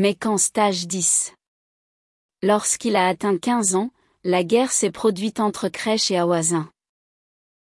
mais qu'en stage 10. Lorsqu'il a atteint 15 ans, la guerre s'est produite entre Crèche et Awazin.